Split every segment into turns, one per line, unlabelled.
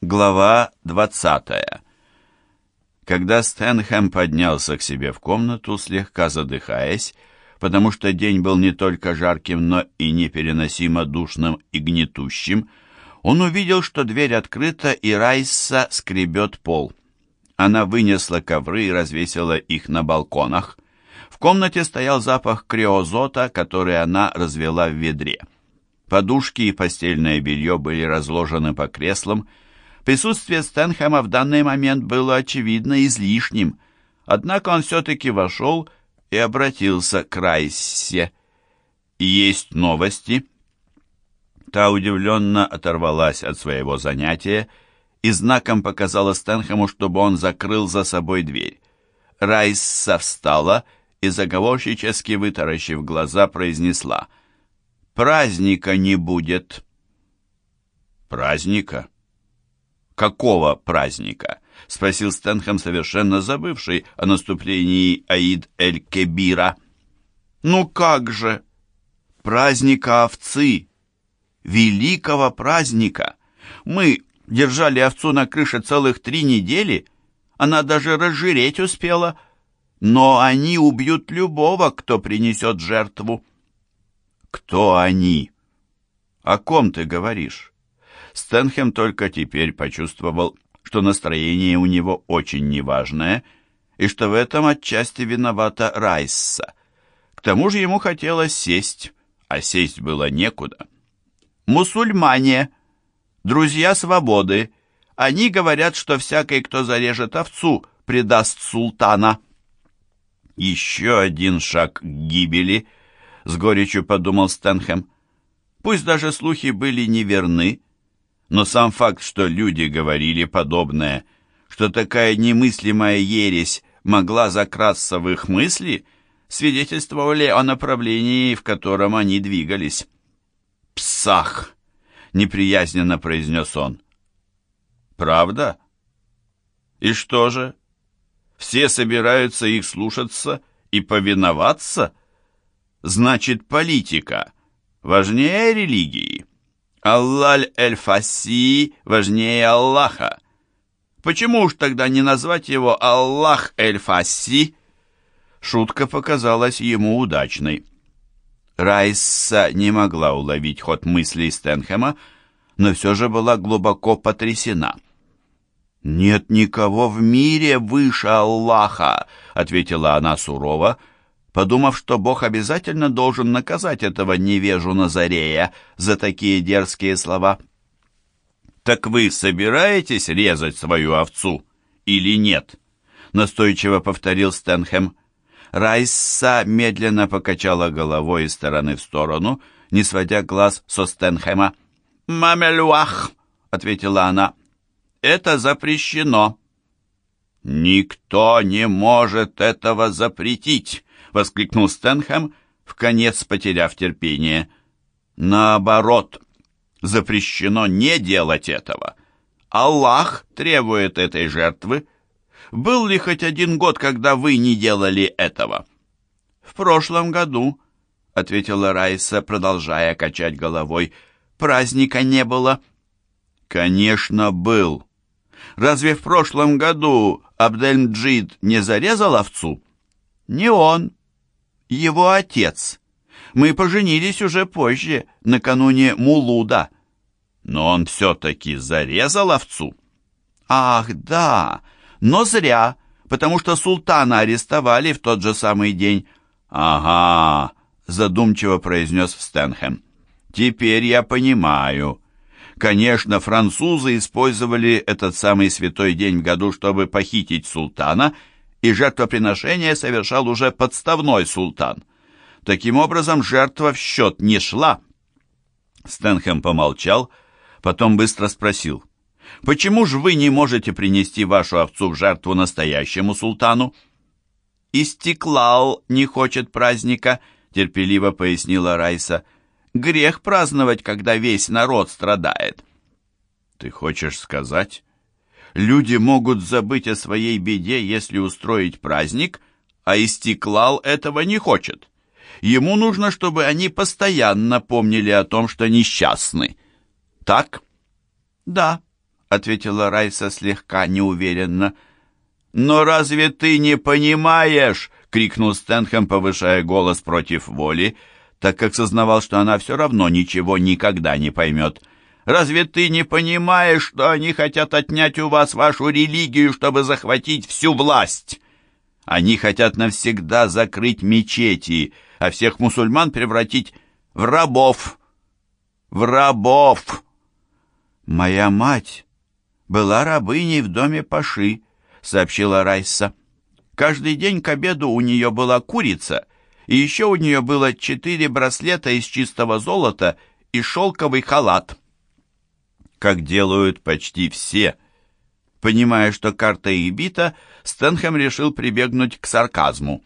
Глава 20. Когда Стэнхэм поднялся к себе в комнату, слегка задыхаясь, потому что день был не только жарким, но и непереносимо душным и гнетущим, он увидел, что дверь открыта, и Райса скребет пол. Она вынесла ковры и развесила их на балконах. В комнате стоял запах криозота, который она развела в ведре. Подушки и постельное белье были разложены по креслам, Присутствие Стэнхэма в данный момент было очевидно излишним, однако он все-таки вошел и обратился к Райсе. «Есть новости?» Та удивленно оторвалась от своего занятия и знаком показала Стэнхэму, чтобы он закрыл за собой дверь. Райса встала и, заговорщически вытаращив глаза, произнесла «Праздника не будет». «Праздника?» «Какого праздника?» — спросил Стэнхэм, совершенно забывший о наступлении Аид-эль-Кебира. «Ну как же! Праздника овцы! Великого праздника! Мы держали овцу на крыше целых три недели, она даже разжиреть успела, но они убьют любого, кто принесет жертву». «Кто они? О ком ты говоришь?» Стэнхэм только теперь почувствовал, что настроение у него очень неважное, и что в этом отчасти виновата Райсса. К тому же ему хотелось сесть, а сесть было некуда. «Мусульмане, друзья свободы, они говорят, что всякий, кто зарежет овцу, предаст султана». «Еще один шаг к гибели», — с горечью подумал Стэнхэм. «Пусть даже слухи были неверны, но сам факт, что люди говорили подобное, что такая немыслимая ересь могла закрасться в их мысли, свидетельствовали о направлении, в котором они двигались. «Псах!» — неприязненно произнес он. «Правда? И что же? Все собираются их слушаться и повиноваться? Значит, политика важнее религии?» Аллаль-эль-Фаси важнее Аллаха. Почему уж тогда не назвать его Аллах-эль-Фаси? Шутка показалась ему удачной. Райса не могла уловить ход мыслей Стэнхэма, но все же была глубоко потрясена. «Нет никого в мире выше Аллаха», — ответила она сурово, — подумав, что Бог обязательно должен наказать этого невежу Назарея за такие дерзкие слова. «Так вы собираетесь резать свою овцу или нет?» настойчиво повторил Стэнхэм. Райса медленно покачала головой из стороны в сторону, не сводя глаз со Стэнхэма. «Мамелюах!» — ответила она. «Это запрещено». «Никто не может этого запретить!» — воскликнул Стэнхэм, в конец потеряв терпение. «Наоборот, запрещено не делать этого. Аллах требует этой жертвы. Был ли хоть один год, когда вы не делали этого?» «В прошлом году», — ответила Райса, продолжая качать головой, — «праздника не было». «Конечно, был. Разве в прошлом году Абдельмджид не зарезал овцу?» «Не он его отец. Мы поженились уже позже, накануне Мулуда. Но он все-таки зарезал овцу. Ах, да, но зря, потому что султана арестовали в тот же самый день. Ага, задумчиво произнес Стэнхэм. Теперь я понимаю. Конечно, французы использовали этот самый святой день в году, чтобы похитить султана и жертвоприношение совершал уже подставной султан. Таким образом, жертва в счет не шла. Стэнхэм помолчал, потом быстро спросил, «Почему же вы не можете принести вашу овцу в жертву настоящему султану?» «Истеклал не хочет праздника», — терпеливо пояснила Райса. «Грех праздновать, когда весь народ страдает». «Ты хочешь сказать, Люди могут забыть о своей беде, если устроить праздник, а Истеклал этого не хочет. Ему нужно, чтобы они постоянно помнили о том, что несчастны. Так? Да, — ответила Райса слегка неуверенно. «Но разве ты не понимаешь?» — крикнул Стэнхэм, повышая голос против воли, так как сознавал, что она все равно ничего никогда не поймет. «Разве ты не понимаешь, что они хотят отнять у вас вашу религию, чтобы захватить всю власть? Они хотят навсегда закрыть мечети, а всех мусульман превратить в рабов. В рабов!» «Моя мать была рабыней в доме Паши», — сообщила Райса. «Каждый день к обеду у нее была курица, и еще у нее было четыре браслета из чистого золота и шелковый халат». Как делают почти все. Понимая, что карта их бита, Стэнхэм решил прибегнуть к сарказму.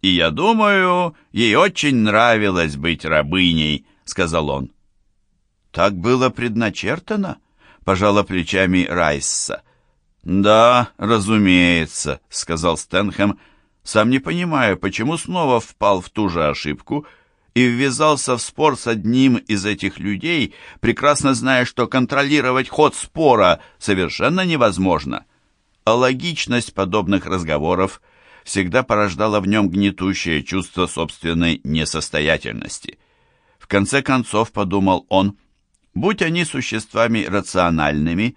«И я думаю, ей очень нравилось быть рабыней», — сказал он. «Так было предначертано?» — пожала плечами Райсса. «Да, разумеется», — сказал Стэнхэм, сам не понимая, почему снова впал в ту же ошибку и ввязался в спор с одним из этих людей, прекрасно зная, что контролировать ход спора совершенно невозможно. А логичность подобных разговоров всегда порождала в нем гнетущее чувство собственной несостоятельности. В конце концов, подумал он, Будь они существами рациональными,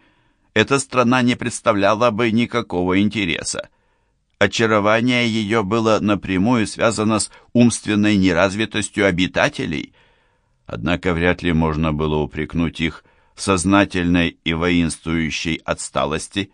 эта страна не представляла бы никакого интереса. Очарование ее было напрямую связано с умственной неразвитостью обитателей, однако вряд ли можно было упрекнуть их в сознательной и воинствующей отсталости.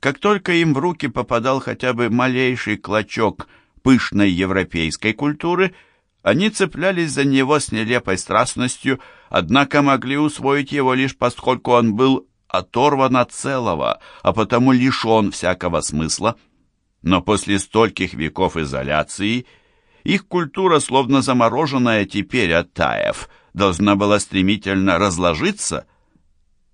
Как только им в руки попадал хотя бы малейший клочок пышной европейской культуры – они цеплялись за него с нелепой страстностью, однако могли усвоить его лишь поскольку он был оторван от целого, а потому лишен всякого смысла. Но после стольких веков изоляции их культура, словно замороженная теперь оттаив, должна была стремительно разложиться.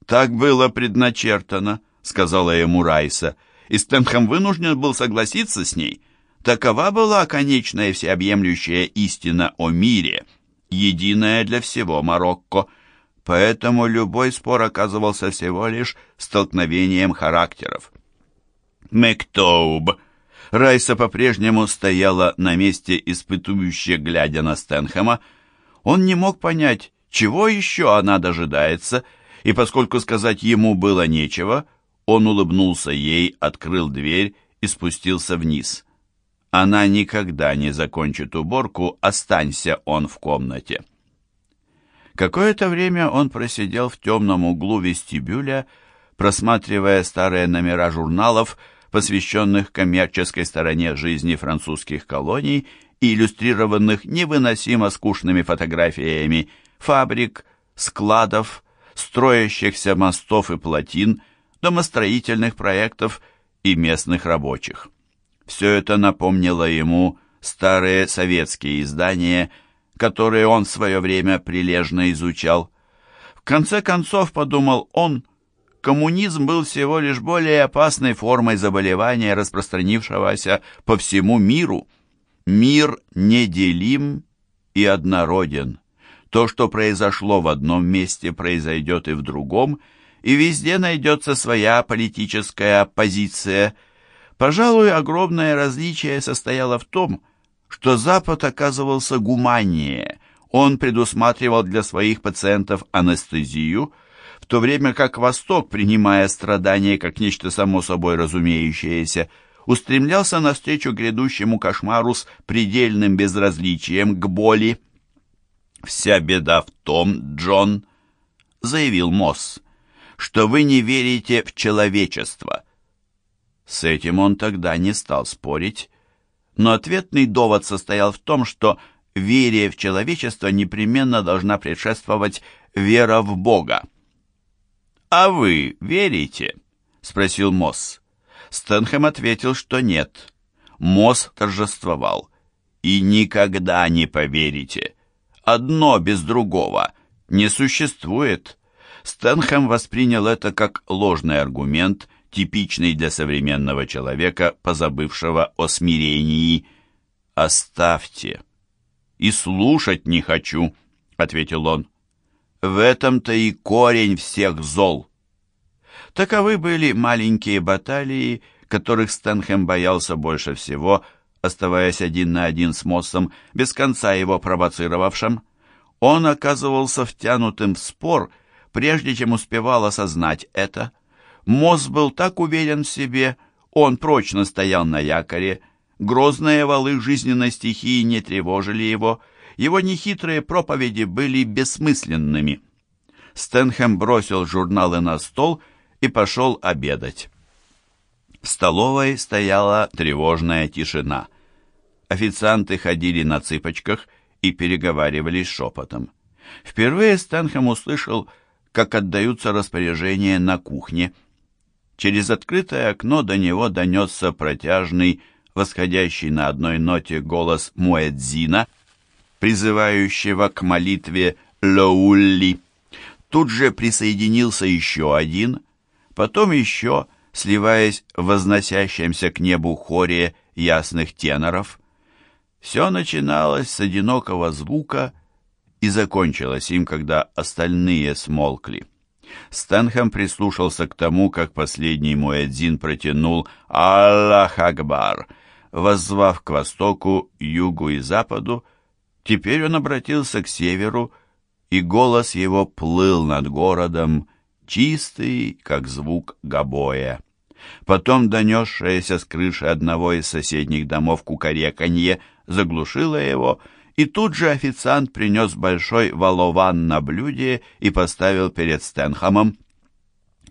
«Так было предначертано», — сказала ему Райса, и Стэнхэм вынужден был согласиться с ней — Такова была конечная всеобъемлющая истина о мире, единая для всего Марокко, поэтому любой спор оказывался всего лишь столкновением характеров. «Мектоуб!» Райса по-прежнему стояла на месте, испытующе глядя на Стэнхэма. Он не мог понять, чего еще она дожидается, и поскольку сказать ему было нечего, он улыбнулся ей, открыл дверь и спустился вниз. Она никогда не закончит уборку, останься он в комнате. Какое-то время он просидел в темном углу вестибюля, просматривая старые номера журналов, посвященных коммерческой стороне жизни французских колоний и иллюстрированных невыносимо скучными фотографиями фабрик, складов, строящихся мостов и плотин, домостроительных проектов и местных рабочих. Все это напомнило ему старые советские издания, которые он в свое время прилежно изучал. В конце концов, подумал он, коммунизм был всего лишь более опасной формой заболевания, распространившегося по всему миру. Мир неделим и однороден. То, что произошло в одном месте, произойдет и в другом, и везде найдется своя политическая оппозиция – Пожалуй, огромное различие состояло в том, что Запад оказывался гуманнее. Он предусматривал для своих пациентов анестезию, в то время как Восток, принимая страдания как нечто само собой разумеющееся, устремлялся навстречу грядущему кошмару с предельным безразличием к боли. «Вся беда в том, Джон», — заявил Мосс, — «что вы не верите в человечество». С этим он тогда не стал спорить, но ответный довод состоял в том, что вере в человечество непременно должна предшествовать вера в Бога. «А вы верите?» — спросил Мосс. Стэнхэм ответил, что нет. Мосс торжествовал. «И никогда не поверите. Одно без другого не существует». Стэнхэм воспринял это как ложный аргумент типичный для современного человека, позабывшего о смирении. «Оставьте. И слушать не хочу», — ответил он. «В этом-то и корень всех зол». Таковы были маленькие баталии, которых Стэнхэм боялся больше всего, оставаясь один на один с Моссом, без конца его провоцировавшим. Он оказывался втянутым в спор, прежде чем успевал осознать это. Мосс был так уверен в себе, он прочно стоял на якоре, грозные валы жизненной стихии не тревожили его, его нехитрые проповеди были бессмысленными. Стэнхэм бросил журналы на стол и пошел обедать. В столовой стояла тревожная тишина. Официанты ходили на цыпочках и переговаривались шепотом. Впервые Стэнхэм услышал, как отдаются распоряжения на кухне. Через открытое окно до него донесся протяжный, восходящий на одной ноте голос Муэдзина, призывающего к молитве «Лоулли». Тут же присоединился еще один, потом еще, сливаясь в возносящемся к небу хоре ясных теноров. Все начиналось с одинокого звука и закончилось им, когда остальные смолкли. Стэнхэм прислушался к тому, как последний муэдзин протянул «Аллах Акбар», воззвав к востоку, югу и западу. Теперь он обратился к северу, и голос его плыл над городом, чистый, как звук гобоя. Потом донесшееся с крыши одного из соседних домов кукареканье заглушило его, и тут же официант принес большой валован на блюде и поставил перед Стэнхэмом.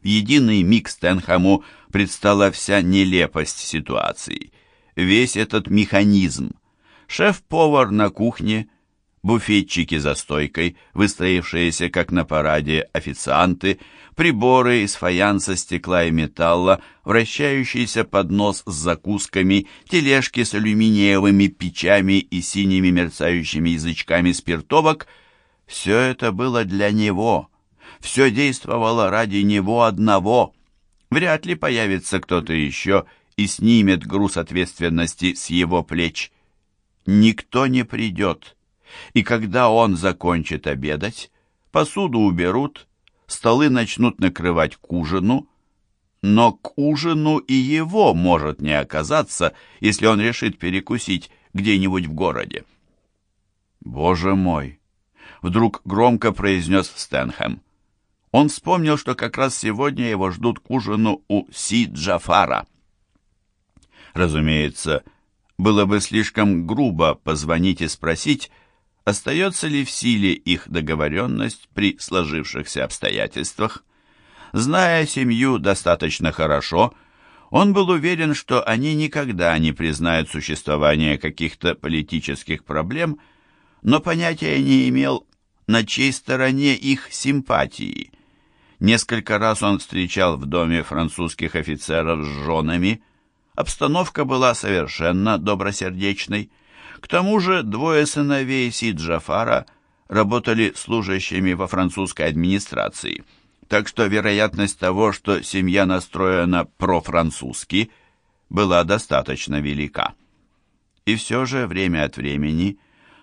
В единый миг Стэнхэму предстала вся нелепость ситуации. Весь этот механизм. Шеф-повар на кухне, буфетчики за стойкой, выстроившиеся, как на параде, официанты, приборы из фаянса, стекла и металла, вращающийся поднос с закусками, тележки с алюминиевыми печами и синими мерцающими язычками спиртовок — все это было для него. Все действовало ради него одного. Вряд ли появится кто-то еще и снимет груз ответственности с его плеч. Никто не придет и когда он закончит обедать, посуду уберут, столы начнут накрывать к ужину, но к ужину и его может не оказаться, если он решит перекусить где-нибудь в городе. «Боже мой!» — вдруг громко произнес Стэнхэм. Он вспомнил, что как раз сегодня его ждут к ужину у Си Джафара. Разумеется, было бы слишком грубо позвонить и спросить, остается ли в силе их договоренность при сложившихся обстоятельствах. Зная семью достаточно хорошо, он был уверен, что они никогда не признают существование каких-то политических проблем, но понятия не имел, на чьей стороне их симпатии. Несколько раз он встречал в доме французских офицеров с женами. Обстановка была совершенно добросердечной. К тому же двое сыновей Сид-Джафара работали служащими во французской администрации, так что вероятность того, что семья настроена профранцузски, была достаточно велика. И все же время от времени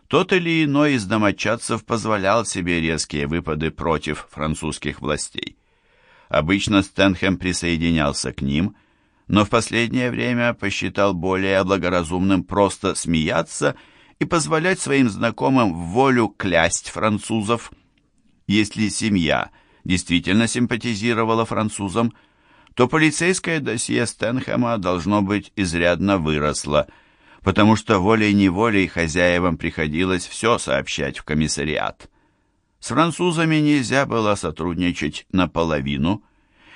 тот или иной из домочадцев позволял себе резкие выпады против французских властей. Обычно Стэнхэм присоединялся к ним – но в последнее время посчитал более благоразумным просто смеяться и позволять своим знакомым в волю клясть французов. Если семья действительно симпатизировала французам, то полицейское досье Стэнхэма должно быть изрядно выросло, потому что волей-неволей хозяевам приходилось все сообщать в комиссариат. С французами нельзя было сотрудничать наполовину.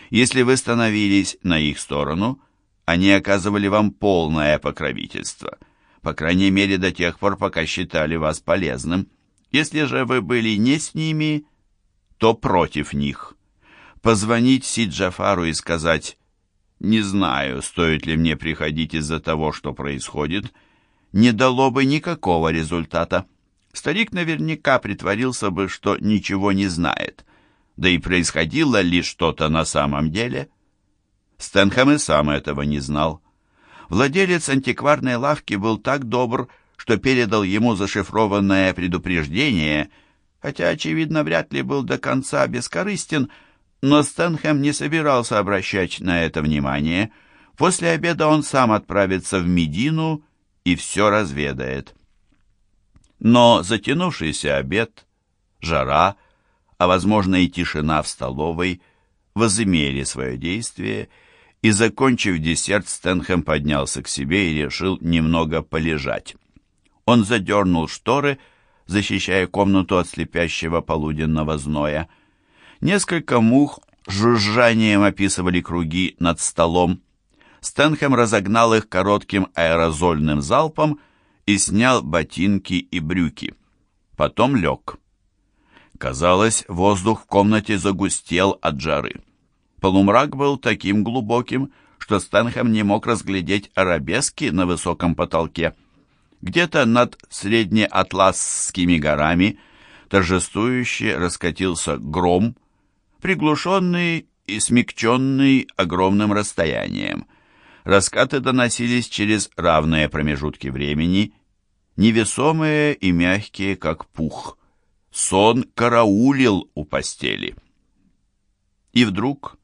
Если вы становились на их сторону, они оказывали вам полное покровительство, по крайней мере до тех пор, пока считали вас полезным. Если же вы были не с ними, то против них. Позвонить Сиджафару и сказать «Не знаю, стоит ли мне приходить из-за того, что происходит», не дало бы никакого результата. Старик наверняка притворился бы, что ничего не знает. Да и происходило ли что-то на самом деле – Стэнхэм и сам этого не знал. Владелец антикварной лавки был так добр, что передал ему зашифрованное предупреждение, хотя, очевидно, вряд ли был до конца бескорыстен, Но Стэнхэм не собирался обращать на это внимание. После обеда он сам отправится в Медину и все разведает. Но затянувшийся обед, жара, а, возможно, и тишина в столовой возымели свое действие, и, закончив десерт, Стэнхэм поднялся к себе и решил немного полежать. Он задернул шторы, защищая комнату от слепящего полуденного зноя. Несколько мух жужжанием описывали круги над столом. Стэнхэм разогнал их коротким аэрозольным залпом и снял ботинки и брюки. Потом лег. Казалось, воздух в комнате загустел от жары. Полумрак был таким глубоким, что Стэнхэм не мог разглядеть арабески на высоком потолке. Где-то над среднеатласскими горами торжествующе раскатился гром, приглушенный и смягченный огромным расстоянием. Раскаты доносились через равные промежутки времени, невесомые и мягкие, как пух. Сон караулил у постели. И вдруг,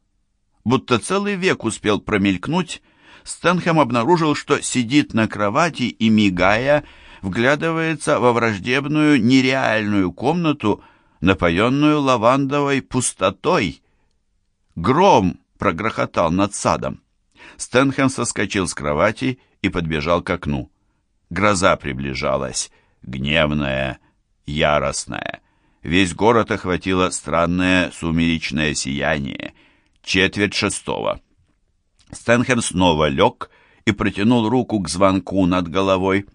будто целый век успел промелькнуть, Стэнхэм обнаружил, что сидит на кровати и, мигая, вглядывается во враждебную нереальную комнату, напоенную лавандовой пустотой. Гром прогрохотал над садом. Стэнхэм соскочил с кровати и подбежал к окну. Гроза приближалась, гневная, яростная. Весь город охватило странное сумеречное сияние. Четверть шестого. Стэнхэм снова лег и протянул руку к звонку над головой.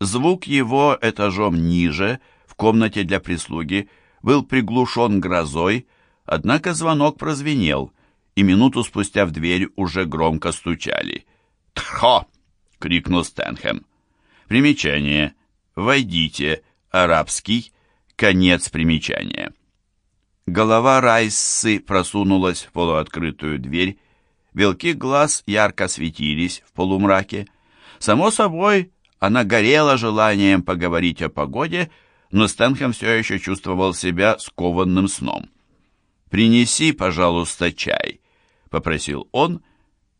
Звук его этажом ниже, в комнате для прислуги, был приглушен грозой, однако звонок прозвенел — и минуту спустя в дверь уже громко стучали. «Тхо!» — крикнул Стэнхэм. Примечание. «Войдите!» Арабский. Конец примечания. Голова Райсы просунулась в полуоткрытую дверь. Белки глаз ярко светились в полумраке. Само собой, она горела желанием поговорить о погоде, но Стэнхэм все еще чувствовал себя скованным сном. «Принеси, пожалуйста, чай», попросил он,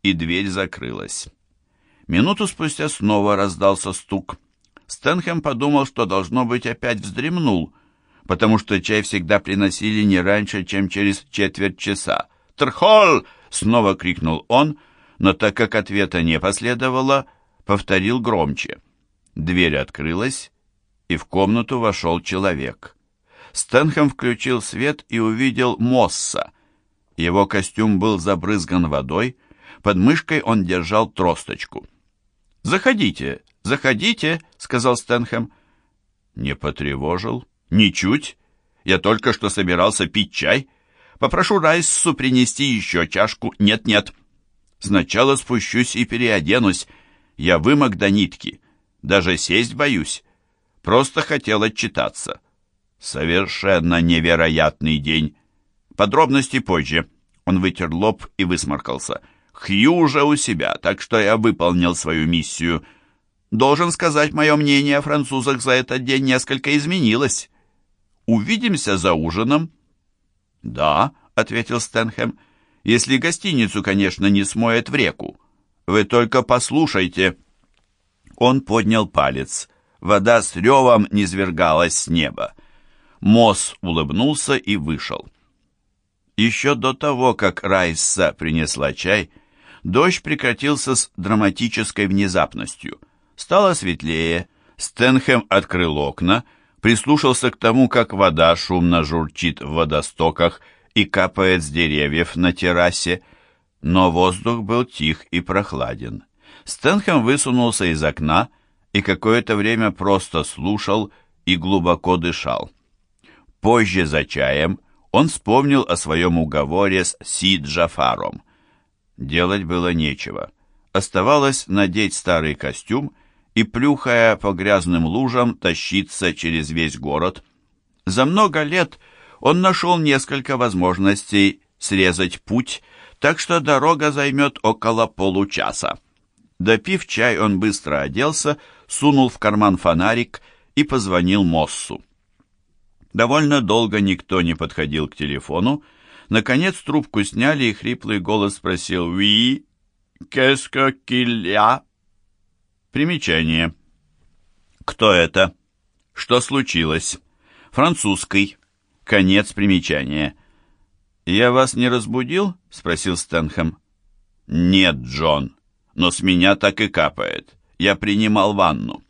и дверь закрылась. Минуту спустя снова раздался стук. Стэнхэм подумал, что, должно быть, опять вздремнул, потому что чай всегда приносили не раньше, чем через четверть часа. «Трхол!» — снова крикнул он, но так как ответа не последовало, повторил громче. Дверь открылась, и в комнату вошел человек. Стэнхэм включил свет и увидел Мосса — его костюм был забрызган водой, под мышкой он держал тросточку. «Заходите, заходите», — сказал Стэнхэм. «Не потревожил? Ничуть. Я только что собирался пить чай. Попрошу Райссу принести еще чашку. Нет-нет. Сначала спущусь и переоденусь. Я вымок до нитки. Даже сесть боюсь. Просто хотел отчитаться. Совершенно невероятный день. Подробности позже. Он вытер лоб и высморкался. Хью уже у себя, так что я выполнил свою миссию. Должен сказать, мое мнение о французах за этот день несколько изменилось. Увидимся за ужином? Да, ответил Стэнхэм. Если гостиницу, конечно, не смоет в реку. Вы только послушайте. Он поднял палец. Вода с ревом низвергалась с неба. Мосс улыбнулся и вышел. Еще до того, как Райса принесла чай, дождь прекратился с драматической внезапностью. Стало светлее, Стэнхэм открыл окна, прислушался к тому, как вода шумно журчит в водостоках и капает с деревьев на террасе, но воздух был тих и прохладен. Стэнхэм высунулся из окна и какое-то время просто слушал и глубоко дышал. Позже за чаем он вспомнил о своем уговоре с Си Джафаром. Делать было нечего. Оставалось надеть старый костюм и, плюхая по грязным лужам, тащиться через весь город. За много лет он нашел несколько возможностей срезать путь, так что дорога займет около получаса. Допив чай, он быстро оделся, сунул в карман фонарик и позвонил Моссу. Довольно долго никто не подходил к телефону, Наконец трубку сняли, и хриплый голос спросил «Oui, qu'est-ce qu'il y a?» Примечание. «Кто это?» «Что случилось?» «Французский». Конец примечания. «Я вас не разбудил?» — спросил Стэнхэм. «Нет, Джон, но с меня так и капает. Я принимал ванну».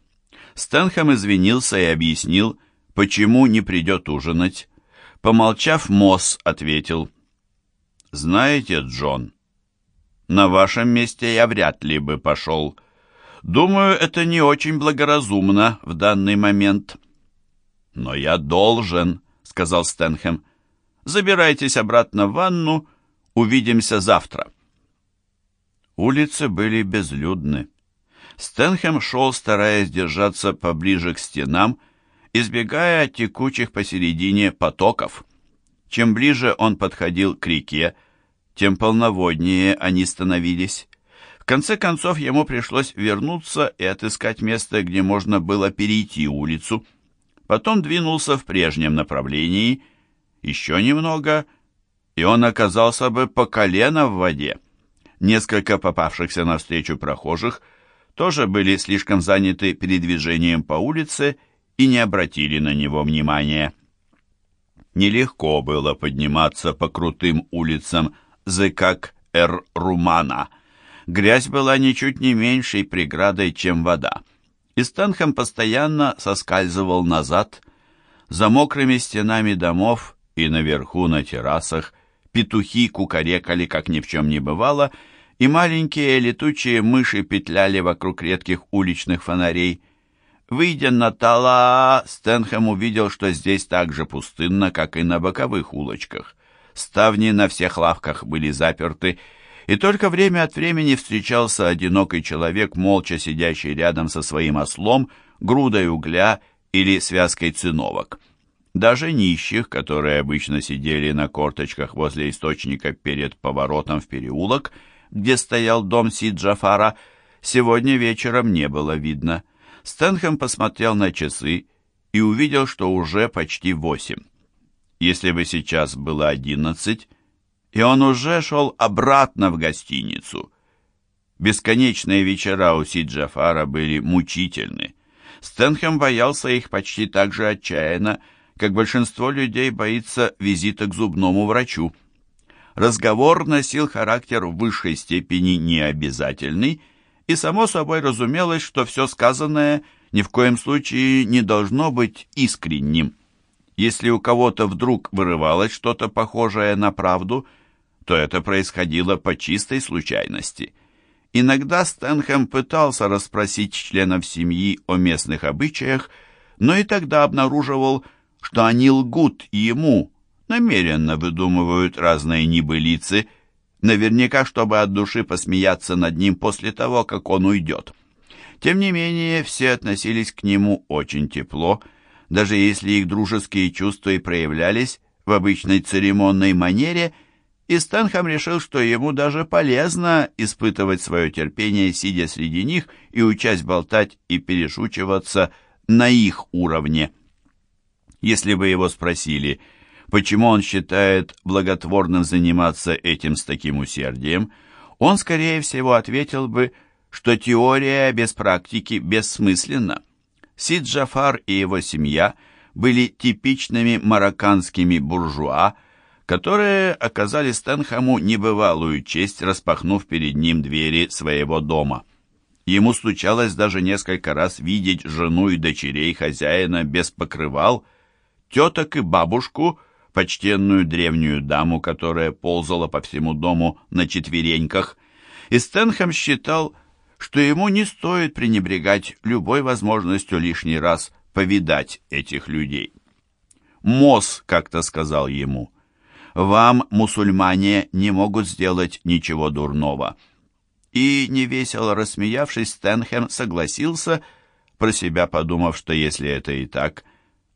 Стэнхэм извинился и объяснил, почему не придет ужинать. Помолчав, Мосс ответил. «Знаете, Джон, на вашем месте я вряд ли бы пошел. Думаю, это не очень благоразумно в данный момент». «Но я должен», — сказал Стэнхэм. «Забирайтесь обратно в ванну, увидимся завтра». Улицы были безлюдны. Стэнхэм шел, стараясь держаться поближе к стенам, избегая текучих посередине потоков. Чем ближе он подходил к реке, тем полноводнее они становились. В конце концов ему пришлось вернуться и отыскать место, где можно было перейти улицу. Потом двинулся в прежнем направлении, еще немного, и он оказался бы по колено в воде. Несколько попавшихся навстречу прохожих тоже были слишком заняты передвижением по улице и не обратили на него внимания. Нелегко было подниматься по крутым улицам Зыкак-Эр-Румана. Грязь была ничуть не меньшей преградой, чем вода. И Стэнхэм постоянно соскальзывал назад. За мокрыми стенами домов и наверху на террасах петухи кукарекали, как ни в чем не бывало, и маленькие летучие мыши петляли вокруг редких уличных фонарей. Выйдя на Тала, Стэнхэм увидел, что здесь так же пустынно, как и на боковых улочках. Ставни на всех лавках были заперты, и только время от времени встречался одинокий человек, молча сидящий рядом со своим ослом, грудой угля или связкой циновок. Даже нищих, которые обычно сидели на корточках возле источника перед поворотом в переулок, где стоял дом Сид-Джафара, сегодня вечером не было видно. Стэнхэм посмотрел на часы и увидел, что уже почти восемь. Если бы сейчас было одиннадцать, и он уже шел обратно в гостиницу. Бесконечные вечера у Сид-Джафара были мучительны. Стэнхэм боялся их почти так же отчаянно, как большинство людей боится визита к зубному врачу. Разговор носил характер в высшей степени необязательный, и само собой разумелось, что все сказанное ни в коем случае не должно быть искренним. Если у кого-то вдруг вырывалось что-то похожее на правду, то это происходило по чистой случайности. Иногда Стэнхэм пытался расспросить членов семьи о местных обычаях, но и тогда обнаруживал, что они лгут ему, намеренно выдумывают разные небылицы, наверняка, чтобы от души посмеяться над ним после того, как он уйдет. Тем не менее, все относились к нему очень тепло, даже если их дружеские чувства и проявлялись в обычной церемонной манере, и Стэнхэм решил, что ему даже полезно испытывать свое терпение, сидя среди них и учась болтать и перешучиваться на их уровне. Если бы его спросили, почему он считает благотворным заниматься этим с таким усердием, он, скорее всего, ответил бы, что теория без практики бессмысленна. Сид Джафар и его семья были типичными марокканскими буржуа, которые оказали Стэнхэму небывалую честь, распахнув перед ним двери своего дома. Ему случалось даже несколько раз видеть жену и дочерей хозяина без покрывал, теток и бабушку, почтенную древнюю даму, которая ползала по всему дому на четвереньках, и Стэнхэм считал, что ему не стоит пренебрегать любой возможностью лишний раз повидать этих людей. Мос как-то сказал ему, «Вам, мусульмане, не могут сделать ничего дурного». И, невесело рассмеявшись, Стэнхэм согласился, про себя подумав, что если это и так –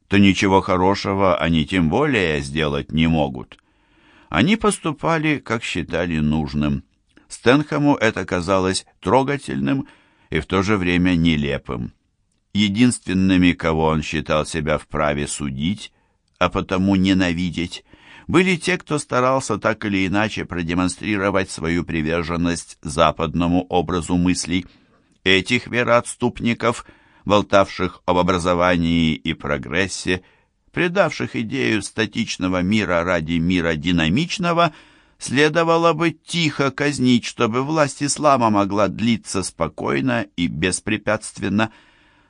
то ничего хорошего они тем более сделать не могут. Они поступали, как считали нужным. Стэнхэму это казалось трогательным и в то же время нелепым. Единственными, кого он считал себя вправе судить, а потому ненавидеть, Были те, кто старался так или иначе продемонстрировать свою приверженность западному образу мыслей. Этих вероотступников, болтавших об образовании и прогрессе, предавших идею статичного мира ради мира динамичного, следовало бы тихо казнить, чтобы власть ислама могла длиться спокойно и беспрепятственно.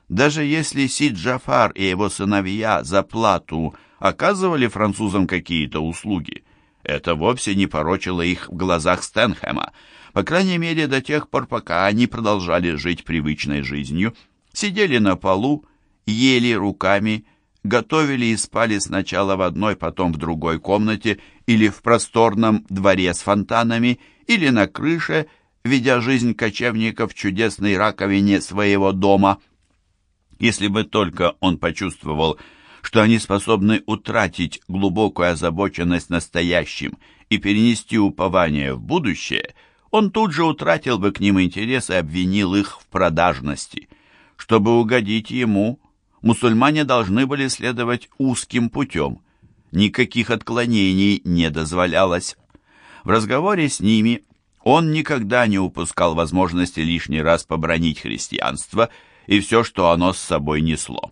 Даже если Сид Джафар и его сыновья за плату оказывали французам какие-то услуги, это вовсе не порочило их в глазах Стэнхэма, по крайней мере до тех пор, пока они продолжали жить привычной жизнью, сидели на полу, ели руками, готовили и спали сначала в одной, потом в другой комнате или в просторном дворе с фонтанами, или на крыше, ведя жизнь кочевников в чудесной раковине своего дома. Если бы только он почувствовал, что они способны утратить глубокую озабоченность настоящим и перенести упование в будущее, он тут же утратил бы к ним интерес и обвинил их в продажности. Чтобы угодить ему, мусульмане должны были следовать узким путем. Никаких отклонений не дозволялось. В разговоре с ними он никогда не упускал возможности лишний раз побронить христианство и все, что оно с собой несло.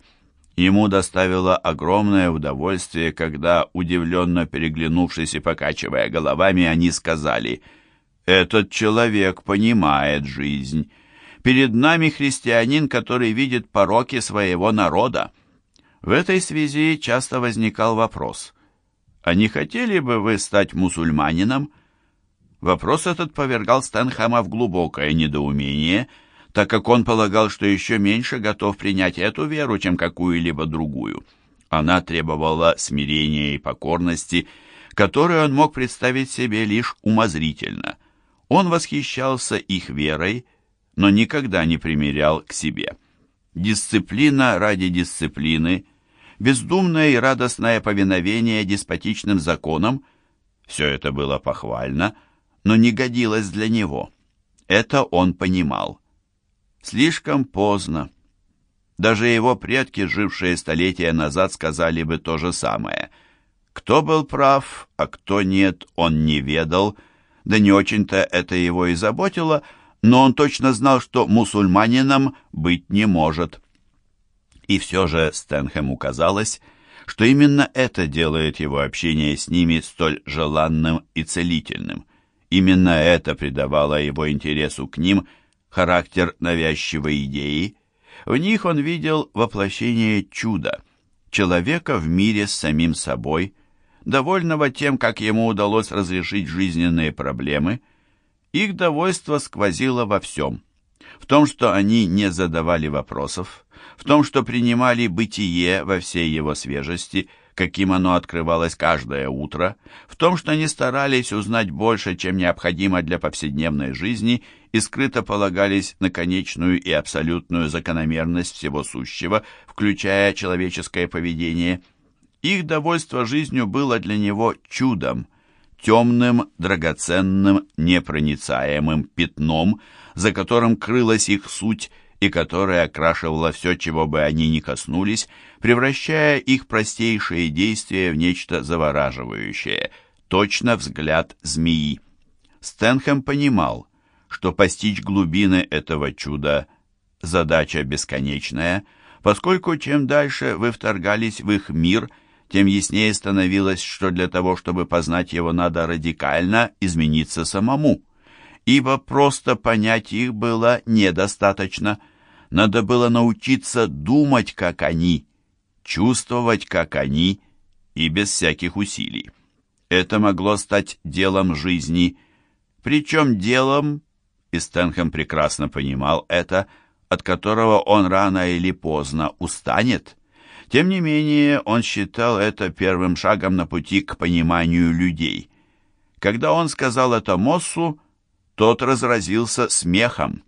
Ему доставило огромное удовольствие, когда, удивленно переглянувшись и покачивая головами, они сказали «Этот человек понимает жизнь». Перед нами христианин, который видит пороки своего народа. В этой связи часто возникал вопрос. А не хотели бы вы стать мусульманином? Вопрос этот повергал Стэнхэма в глубокое недоумение, так как он полагал, что еще меньше готов принять эту веру, чем какую-либо другую. Она требовала смирения и покорности, которые он мог представить себе лишь умозрительно. Он восхищался их верой, но никогда не примерял к себе. Дисциплина ради дисциплины, бездумное и радостное повиновение деспотичным законам – все это было похвально, но не годилось для него. Это он понимал. Слишком поздно. Даже его предки, жившие столетия назад, сказали бы то же самое. Кто был прав, а кто нет, он не ведал, да не очень-то это его и заботило – но он точно знал, что мусульманином быть не может. И все же Стэнхэму казалось, что именно это делает его общение с ними столь желанным и целительным. Именно это придавало его интересу к ним характер навязчивой идеи. В них он видел воплощение чуда, человека в мире с самим собой, довольного тем, как ему удалось разрешить жизненные проблемы – их довольство сквозило во всем. В том, что они не задавали вопросов, в том, что принимали бытие во всей его свежести, каким оно открывалось каждое утро, в том, что они старались узнать больше, чем необходимо для повседневной жизни, и скрыто полагались на конечную и абсолютную закономерность всего сущего, включая человеческое поведение. Их довольство жизнью было для него чудом – темным, драгоценным, непроницаемым пятном, за которым крылась их суть и которая окрашивала все, чего бы они ни коснулись, превращая их простейшие действия в нечто завораживающее, точно взгляд змеи. Стэнхэм понимал, что постичь глубины этого чуда – задача бесконечная, поскольку чем дальше вы вторгались в их мир – тем яснее становилось, что для того, чтобы познать его, надо радикально измениться самому, ибо просто понять их было недостаточно. Надо было научиться думать, как они, чувствовать, как они, и без всяких усилий. Это могло стать делом жизни, причем делом, и Стэнхэм прекрасно понимал это, от которого он рано или поздно устанет. Тем не менее, он считал это первым шагом на пути к пониманию людей. Когда он сказал это Моссу, тот разразился смехом.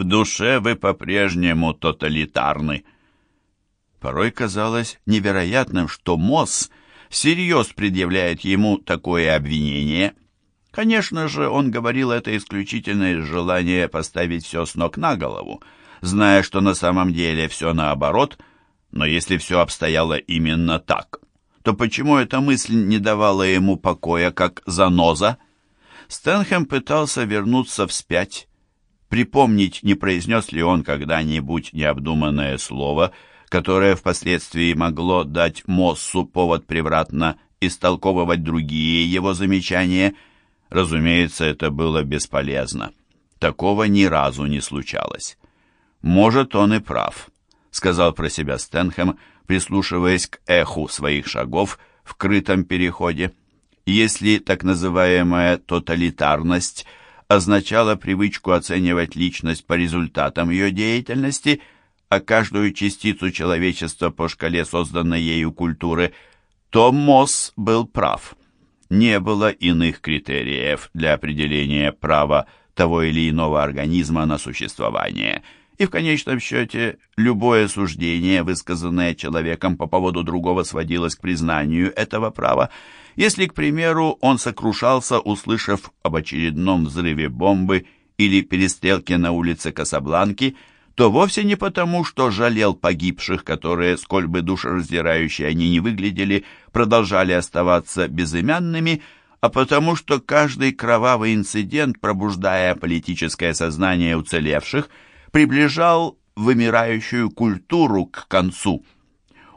«В душе вы по-прежнему тоталитарны». Порой казалось невероятным, что Мосс всерьез предъявляет ему такое обвинение. Конечно же, он говорил это исключительно из желания поставить все с ног на голову, зная, что на самом деле все наоборот – но если все обстояло именно так, то почему эта мысль не давала ему покоя, как заноза? Стэнхэм пытался вернуться вспять, припомнить, не произнес ли он когда-нибудь необдуманное слово, которое впоследствии могло дать Моссу повод превратно истолковывать другие его замечания. Разумеется, это было бесполезно. Такого ни разу не случалось. «Может, он и прав», — сказал про себя Стэнхэм, прислушиваясь к эху своих шагов в крытом переходе. Если так называемая тоталитарность означала привычку оценивать личность по результатам ее деятельности, а каждую частицу человечества по шкале созданной ею культуры, то Мосс был прав. Не было иных критериев для определения права того или иного организма на существование – и в конечном счете любое суждение, высказанное человеком по поводу другого, сводилось к признанию этого права, если, к примеру, он сокрушался, услышав об очередном взрыве бомбы или перестрелке на улице Касабланки, то вовсе не потому, что жалел погибших, которые, сколь бы душераздирающие они не выглядели, продолжали оставаться безымянными, а потому что каждый кровавый инцидент, пробуждая политическое сознание уцелевших, приближал вымирающую культуру к концу.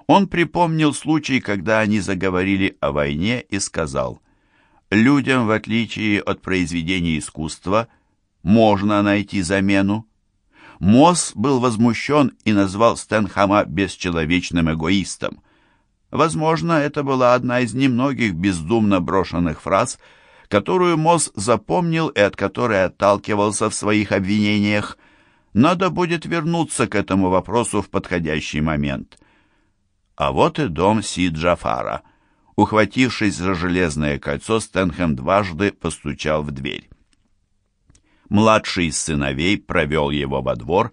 Он припомнил случай, когда они заговорили о войне и сказал, «Людям, в отличие от произведений искусства, можно найти замену». Мосс был возмущен и назвал Стэнхама бесчеловечным эгоистом. Возможно, это была одна из немногих бездумно брошенных фраз, которую Мосс запомнил и от которой отталкивался в своих обвинениях. Надо будет вернуться к этому вопросу в подходящий момент. А вот и дом Си-Джафара. Ухватившись за железное кольцо, Стэнхэм дважды постучал в дверь. Младший из сыновей провел его во двор,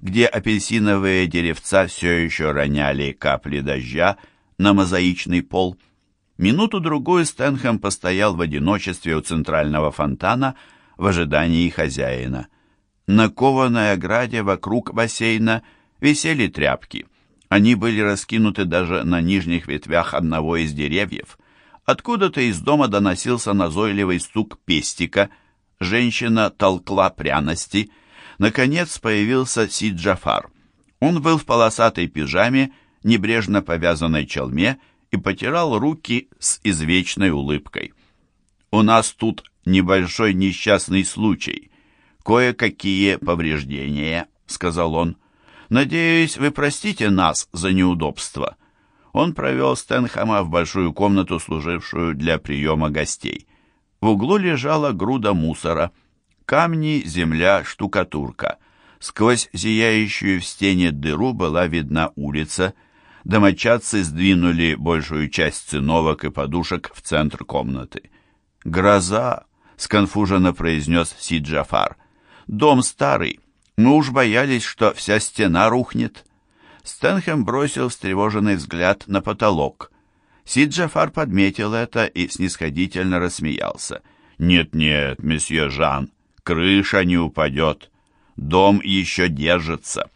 где апельсиновые деревца все еще роняли капли дождя на мозаичный пол. Минуту-другую Стэнхэм постоял в одиночестве у центрального фонтана в ожидании хозяина. На кованой ограде вокруг бассейна висели тряпки. Они были раскинуты даже на нижних ветвях одного из деревьев. Откуда-то из дома доносился назойливый стук пестика. Женщина толкла пряности. Наконец появился Сиджафар. Он был в полосатой пижаме, небрежно повязанной челме и потирал руки с извечной улыбкой. «У нас тут небольшой несчастный случай», «Кое-какие повреждения», — сказал он. «Надеюсь, вы простите нас за неудобство». Он провел Стэнхэма в большую комнату, служившую для приема гостей. В углу лежала груда мусора. Камни, земля, штукатурка. Сквозь зияющую в стене дыру была видна улица. Домочадцы сдвинули большую часть циновок и подушек в центр комнаты. «Гроза!» — сконфуженно произнес Сиджафар. Дом старый, мы уж боялись, что вся стена рухнет. Стэнхэм бросил встревоженный взгляд на потолок. Сиджафар подметил это и снисходительно рассмеялся. «Нет-нет, месье Жан, крыша не упадет. Дом еще держится».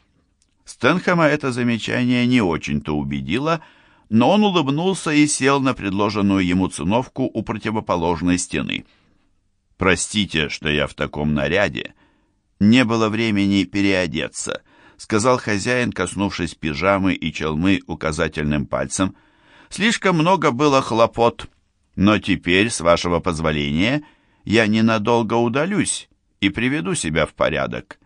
Стэнхэма это замечание не очень-то убедило, но он улыбнулся и сел на предложенную ему циновку у противоположной стены. «Простите, что я в таком наряде», не было времени переодеться, сказал хозяин, коснувшись пижамы и челмы указательным пальцем. Слишком много было хлопот, но теперь, с вашего позволения, я ненадолго удалюсь и приведу себя в порядок.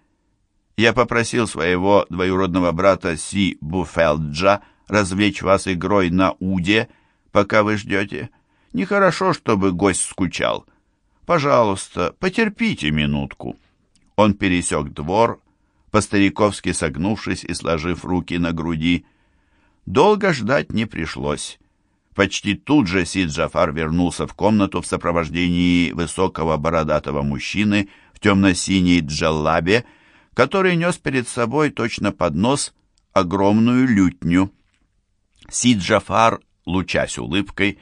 Я попросил своего двоюродного брата Си Буфелджа развлечь вас игрой на уде, пока вы ждете. Нехорошо, чтобы гость скучал. Пожалуйста, потерпите минутку». Он пересек двор, по-стариковски согнувшись и сложив руки на груди. Долго ждать не пришлось. Почти тут же Сид Джафар вернулся в комнату в сопровождении высокого бородатого мужчины в темно-синей джаллабе, который нес перед собой точно под нос огромную лютню. Сид Джафар, лучась улыбкой,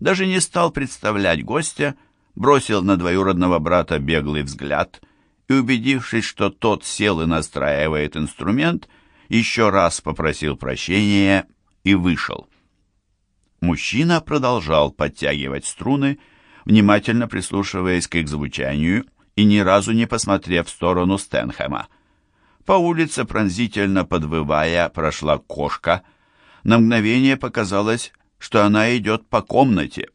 даже не стал представлять гостя, бросил на двоюродного брата беглый взгляд — и, убедившись, что тот сел и настраивает инструмент, еще раз попросил прощения и вышел. Мужчина продолжал подтягивать струны, внимательно прислушиваясь к их звучанию и ни разу не посмотрев в сторону Стэнхэма. По улице, пронзительно подвывая, прошла кошка. На мгновение показалось, что она идет по комнате.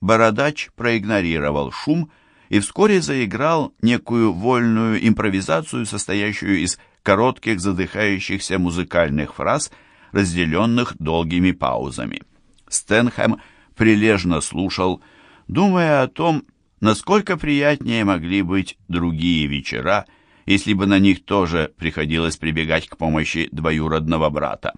Бородач проигнорировал шум и вскоре заиграл некую вольную импровизацию, состоящую из коротких задыхающихся музыкальных фраз, разделенных долгими паузами. Стэнхэм прилежно слушал, думая о том, насколько приятнее могли быть другие вечера, если бы на них тоже приходилось прибегать к помощи двоюродного брата.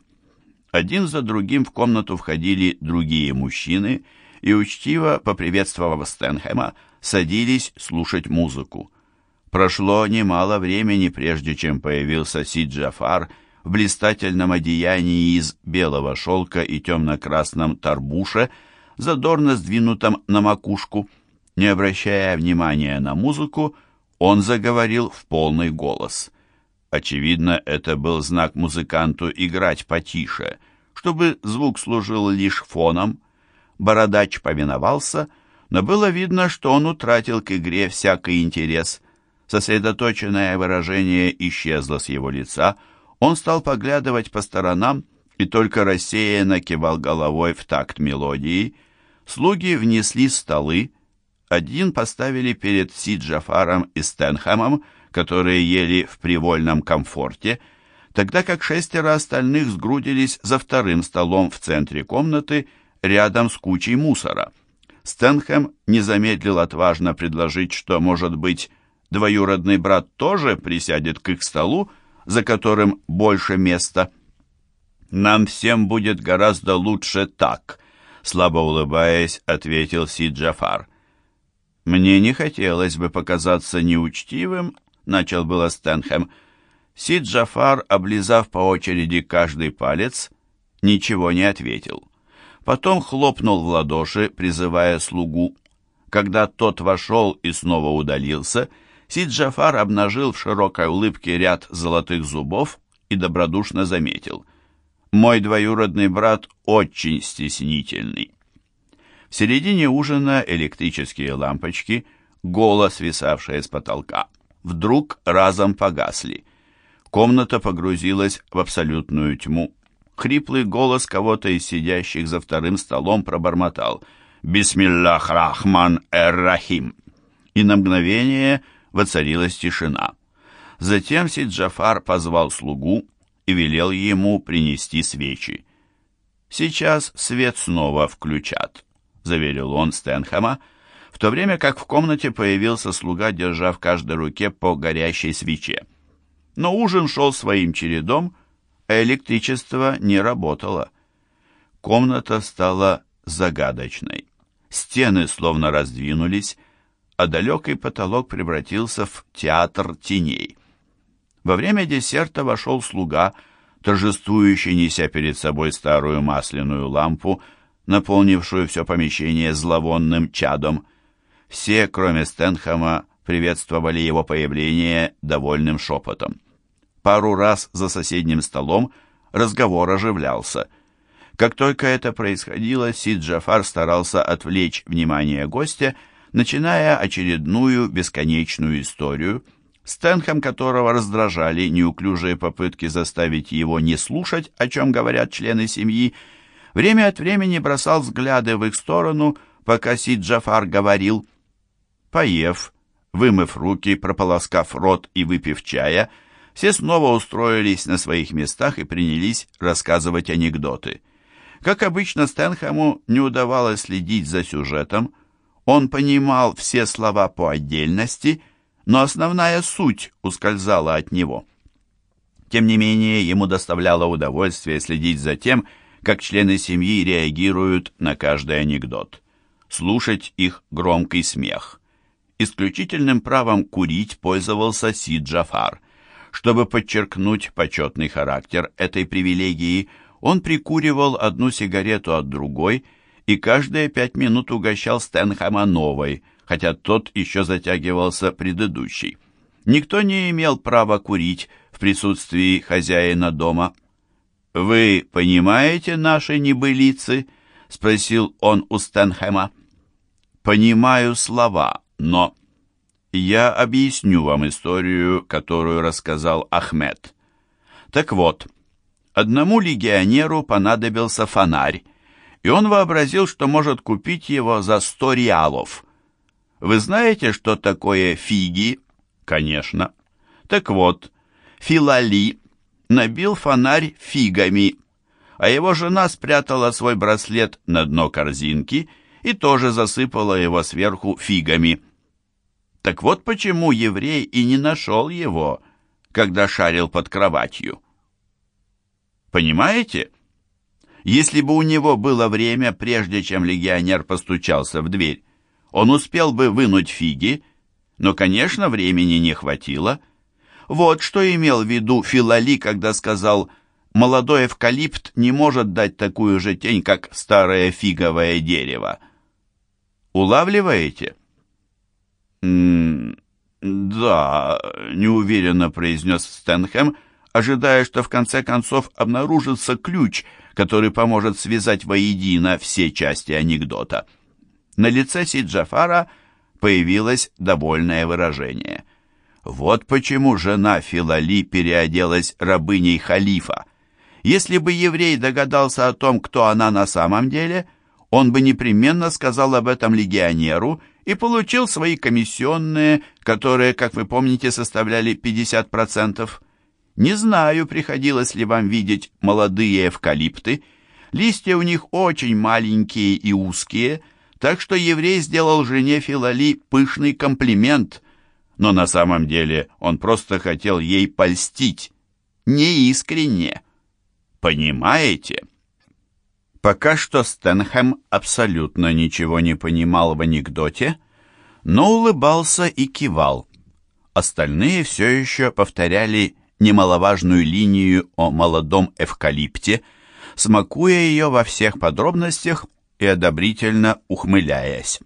Один за другим в комнату входили другие мужчины и, учтиво поприветствовав Стэнхэма, садились слушать музыку. Прошло немало времени, прежде чем появился Сид Джафар в блистательном одеянии из белого шелка и темно-красном тарбуше, задорно сдвинутом на макушку. Не обращая внимания на музыку, он заговорил в полный голос. Очевидно, это был знак музыканту играть потише, чтобы звук служил лишь фоном. Бородач повиновался, но было видно, что он утратил к игре всякий интерес. Сосредоточенное выражение исчезло с его лица, он стал поглядывать по сторонам и только рассеянно кивал головой в такт мелодии. Слуги внесли столы, один поставили перед Сиджафаром и Стэнхэмом, которые ели в привольном комфорте, тогда как шестеро остальных сгрудились за вторым столом в центре комнаты рядом с кучей мусора. Стэнхэм не замедлил отважно предложить, что, может быть, двоюродный брат тоже присядет к их столу, за которым больше места. «Нам всем будет гораздо лучше так», — слабо улыбаясь, ответил Си Джафар. «Мне не хотелось бы показаться неучтивым», — начал было Стэнхэм. Сид Джафар, облизав по очереди каждый палец, ничего не ответил. Потом хлопнул в ладоши, призывая слугу. Когда тот вошел и снова удалился, Сид Джафар обнажил в широкой улыбке ряд золотых зубов и добродушно заметил. «Мой двоюродный брат очень стеснительный». В середине ужина электрические лампочки, голо свисавшие с потолка, вдруг разом погасли. Комната погрузилась в абсолютную тьму. Хриплый голос кого-то из сидящих за вторым столом пробормотал «Бисмиллах рахман эр-рахим!» И на мгновение воцарилась тишина. Затем Сиджафар позвал слугу и велел ему принести свечи. «Сейчас свет снова включат», заверил он Стэнхэма, в то время как в комнате появился слуга, держа в каждой руке по горящей свече. Но ужин шел своим чередом, электричество не работало. Комната стала загадочной. Стены словно раздвинулись, а далекий потолок превратился в театр теней. Во время десерта вошел слуга, торжествующий, неся перед собой старую масляную лампу, наполнившую все помещение зловонным чадом. Все, кроме Стэнхэма, приветствовали его появление довольным шепотом. Пару раз за соседним столом разговор оживлялся. Как только это происходило, Сид Джафар старался отвлечь внимание гостя, начиная очередную бесконечную историю, Стэнхэм которого раздражали неуклюжие попытки заставить его не слушать, о чем говорят члены семьи, время от времени бросал взгляды в их сторону, пока Сид Джафар говорил. Поев, вымыв руки, прополоскав рот и выпив чая, все снова устроились на своих местах и принялись рассказывать анекдоты. Как обычно, Стэнхэму не удавалось следить за сюжетом, он понимал все слова по отдельности, но основная суть ускользала от него. Тем не менее, ему доставляло удовольствие следить за тем, как члены семьи реагируют на каждый анекдот. Слушать их громкий смех. Исключительным правом курить пользовался Сид Джафар. Чтобы подчеркнуть почетный характер этой привилегии, он прикуривал одну сигарету от другой и каждые пять минут угощал Стэнхэма новой, хотя тот еще затягивался предыдущей. Никто не имел права курить в присутствии хозяина дома. «Вы понимаете наши небылицы?» —— спросил он у Стэнхэма. «Понимаю слова, но...» «Я объясню вам историю, которую рассказал Ахмед. Так вот, одному легионеру понадобился фонарь, и он вообразил, что может купить его за сто реалов. Вы знаете, что такое фиги? Конечно. Так вот, Филали набил фонарь фигами, а его жена спрятала свой браслет на дно корзинки и тоже засыпала его сверху фигами. Так вот почему еврей и не нашел его, когда шарил под кроватью. Понимаете? Если бы у него было время, прежде чем легионер постучался в дверь, он успел бы вынуть фиги, но, конечно, времени не хватило. Вот что имел в виду Филали, когда сказал «молодой эвкалипт не может дать такую же тень, как старое фиговое дерево». Улавливаете? «М -м «Да», — неуверенно произнес Стэнхэм, ожидая, что в конце концов обнаружится ключ, который поможет связать воедино все части анекдота. На лице Сиджафара появилось довольное выражение. Вот почему жена Филали переоделась рабыней халифа. Если бы еврей догадался о том, кто она на самом деле, он бы непременно сказал об этом легионеру и получил свои комиссионные, которые, как вы помните, составляли 50%. Не знаю, приходилось ли вам видеть молодые эвкалипты. Листья у них очень маленькие и узкие, так что еврей сделал жене Филали пышный комплимент, но на самом деле он просто хотел ей польстить, неискренне. Понимаете? Пока что Стэнхэм абсолютно ничего не понимал в анекдоте, но улыбался и кивал. Остальные все еще повторяли немаловажную линию о молодом эвкалипте, смакуя ее во всех подробностях и одобрительно ухмыляясь.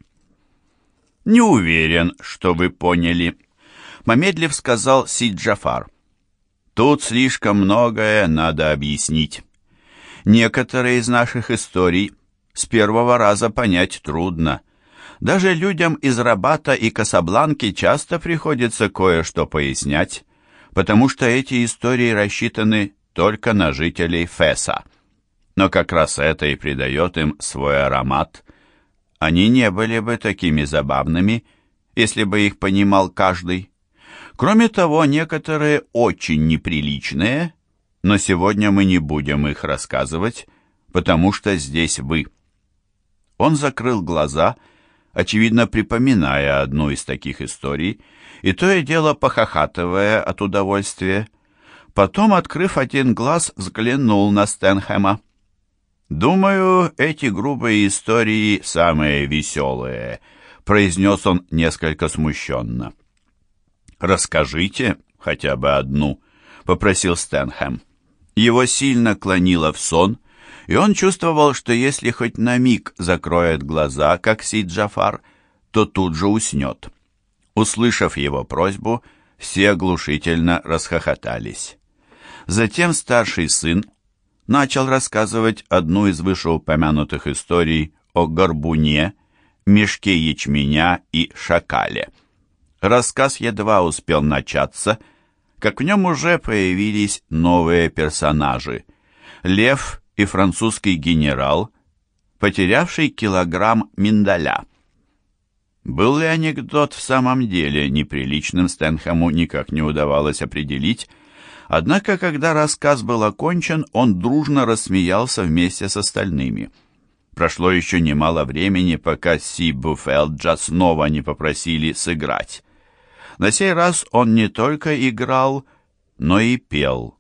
«Не уверен, что вы поняли», — помедлив сказал Сид Джафар. «Тут слишком многое надо объяснить. Некоторые из наших историй с первого раза понять трудно. Даже людям из Рабата и Касабланки часто приходится кое-что пояснять, потому что эти истории рассчитаны только на жителей Феса. Но как раз это и придает им свой аромат. Они не были бы такими забавными, если бы их понимал каждый. Кроме того, некоторые очень неприличные, но сегодня мы не будем их рассказывать, потому что здесь вы. Он закрыл глаза, очевидно припоминая одну из таких историй, и то и дело похохатывая от удовольствия. Потом, открыв один глаз, взглянул на Стэнхэма. «Думаю, эти грубые истории самые веселые», — произнес он несколько смущенно. «Расскажите хотя бы одну», — попросил Стэнхэм. Его сильно клонило в сон, и он чувствовал, что если хоть на миг закроет глаза, как Сид Джафар, то тут же уснет. Услышав его просьбу, все оглушительно расхохотались. Затем старший сын начал рассказывать одну из вышеупомянутых историй о горбуне, мешке ячменя и шакале. Рассказ едва успел начаться, как в нем уже появились новые персонажи. Лев и французский генерал, потерявший килограмм миндаля. Был ли анекдот в самом деле неприличным, Стэнхэму никак не удавалось определить, однако, когда рассказ был окончен, он дружно рассмеялся вместе с остальными. Прошло еще немало времени, пока Си Буфелджа снова не попросили сыграть. На сей раз он не только играл, но и пел.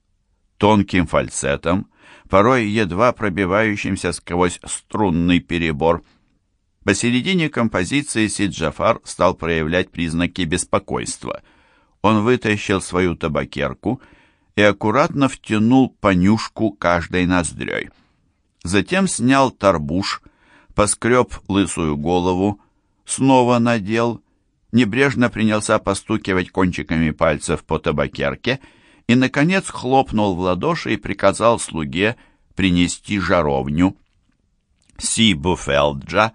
Тонким фальцетом, порой едва пробивающимся сквозь струнный перебор – Посередине композиции Сиджафар стал проявлять признаки беспокойства. Он вытащил свою табакерку и аккуратно втянул понюшку каждой ноздрёй. Затем снял тарбуш, поскреб лысую голову, снова надел, небрежно принялся постукивать кончиками пальцев по табакерке и, наконец, хлопнул в ладоши и приказал слуге принести жаровню. Си Буфелджа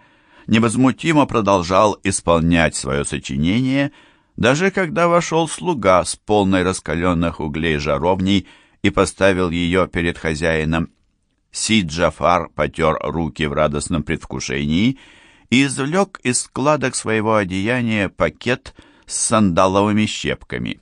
невозмутимо продолжал исполнять свое сочинение, даже когда вошел слуга с полной раскаленных углей жаровней и поставил ее перед хозяином. Си Джафар потер руки в радостном предвкушении и извлек из складок своего одеяния пакет с сандаловыми щепками.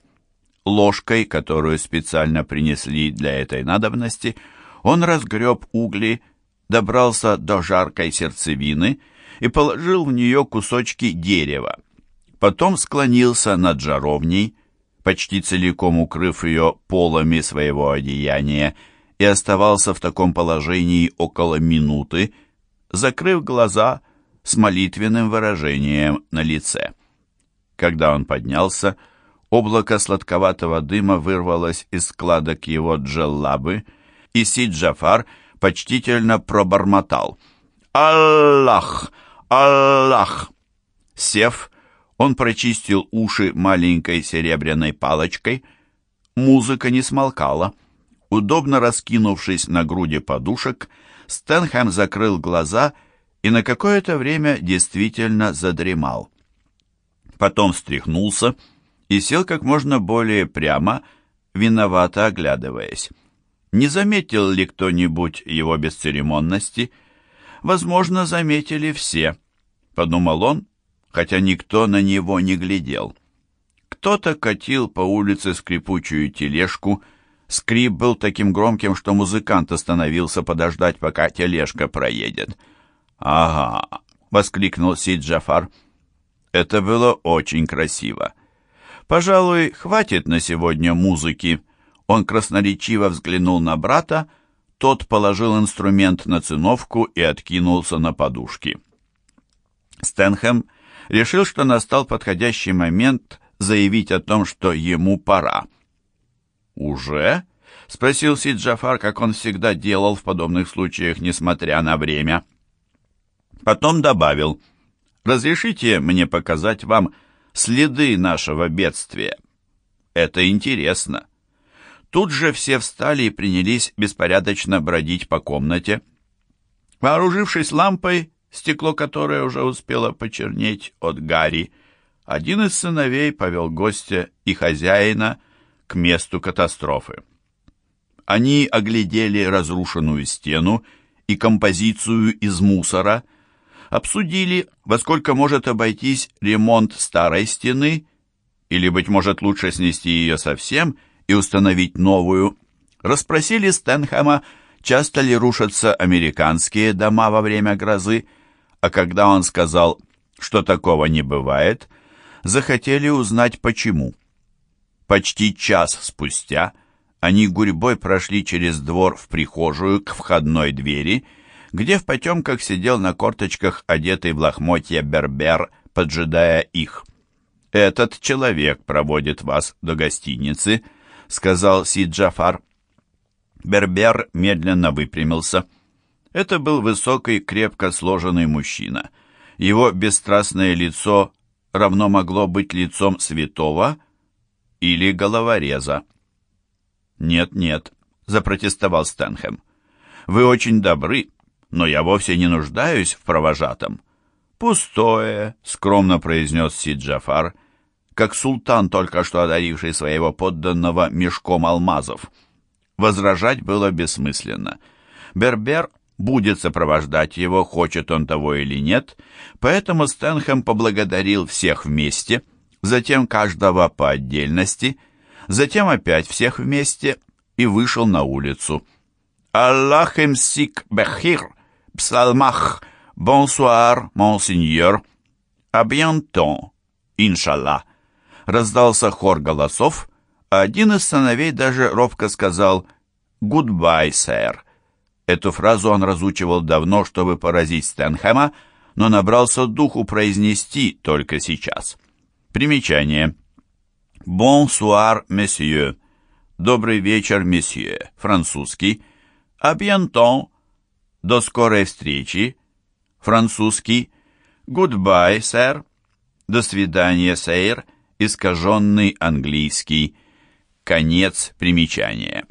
Ложкой, которую специально принесли для этой надобности, он разгреб угли, добрался до жаркой сердцевины и положил в нее кусочки дерева. Потом склонился над жаровней, почти целиком укрыв ее полами своего одеяния, и оставался в таком положении около минуты, закрыв глаза с молитвенным выражением на лице. Когда он поднялся, облако сладковатого дыма вырвалось из складок его джеллабы, и Сид-Джафар почтительно пробормотал «Аллах! Аллах!» Сев, он прочистил уши маленькой серебряной палочкой. Музыка не смолкала. Удобно раскинувшись на груди подушек, Стэнхэм закрыл глаза и на какое-то время действительно задремал. Потом встряхнулся и сел как можно более прямо, виновато оглядываясь. Не заметил ли кто-нибудь его бесцеремонности? Возможно, заметили все, подумал он, хотя никто на него не глядел. Кто-то катил по улице скрипучую тележку, Скрип был таким громким, что музыкант остановился подождать, пока тележка проедет. «Ага!» — воскликнул Сид Джафар. «Это было очень красиво. Пожалуй, хватит на сегодня музыки». Он красноречиво взглянул на брата, тот положил инструмент на циновку и откинулся на подушки. Стэнхэм решил, что настал подходящий момент заявить о том, что ему пора. «Уже?» — спросил Сид Джафар, как он всегда делал в подобных случаях, несмотря на время. Потом добавил, «Разрешите мне показать вам следы нашего бедствия? Это интересно». Тут же все встали и принялись беспорядочно бродить по комнате. Вооружившись лампой, стекло которое уже успело почернеть от гари, один из сыновей повел гостя и хозяина — к месту катастрофы. Они оглядели разрушенную стену и композицию из мусора, обсудили, во сколько может обойтись ремонт старой стены, или, быть может, лучше снести ее совсем и установить новую, расспросили Стэнхэма, часто ли рушатся американские дома во время грозы, а когда он сказал, что такого не бывает, захотели узнать почему. Почти час спустя они гурьбой прошли через двор в прихожую к входной двери, где в потемках сидел на корточках одетый в лохмотья бербер, поджидая их. «Этот человек проводит вас до гостиницы», — сказал Сид Джафар. Бербер медленно выпрямился. Это был высокий, крепко сложенный мужчина. Его бесстрастное лицо равно могло быть лицом святого — или головореза. «Нет-нет», — запротестовал Стэнхэм. «Вы очень добры, но я вовсе не нуждаюсь в провожатом». «Пустое», — скромно произнес Сид Джафар, как султан, только что одаривший своего подданного мешком алмазов. Возражать было бессмысленно. Бербер будет сопровождать его, хочет он того или нет, поэтому Стэнхэм поблагодарил всех вместе — затем каждого по отдельности, затем опять всех вместе и вышел на улицу. «Аллах им сик бехир, b'slemah, bonsoir, monsieur, à bientôt, иншаллах!» Раздался хор голосов, а один из сыновей даже робко сказал «Goodbye, sir». Эту фразу он разучивал давно, чтобы поразить Стэнхэма, но набрался духу произнести только сейчас. Примечание. Bonsoir, monsieur. Добрый вечер, месье. Французский. А. До скорой встречи. Французский. Goodbye, сэр. До свидания, сэр. Искаженный английский. Конец примечания.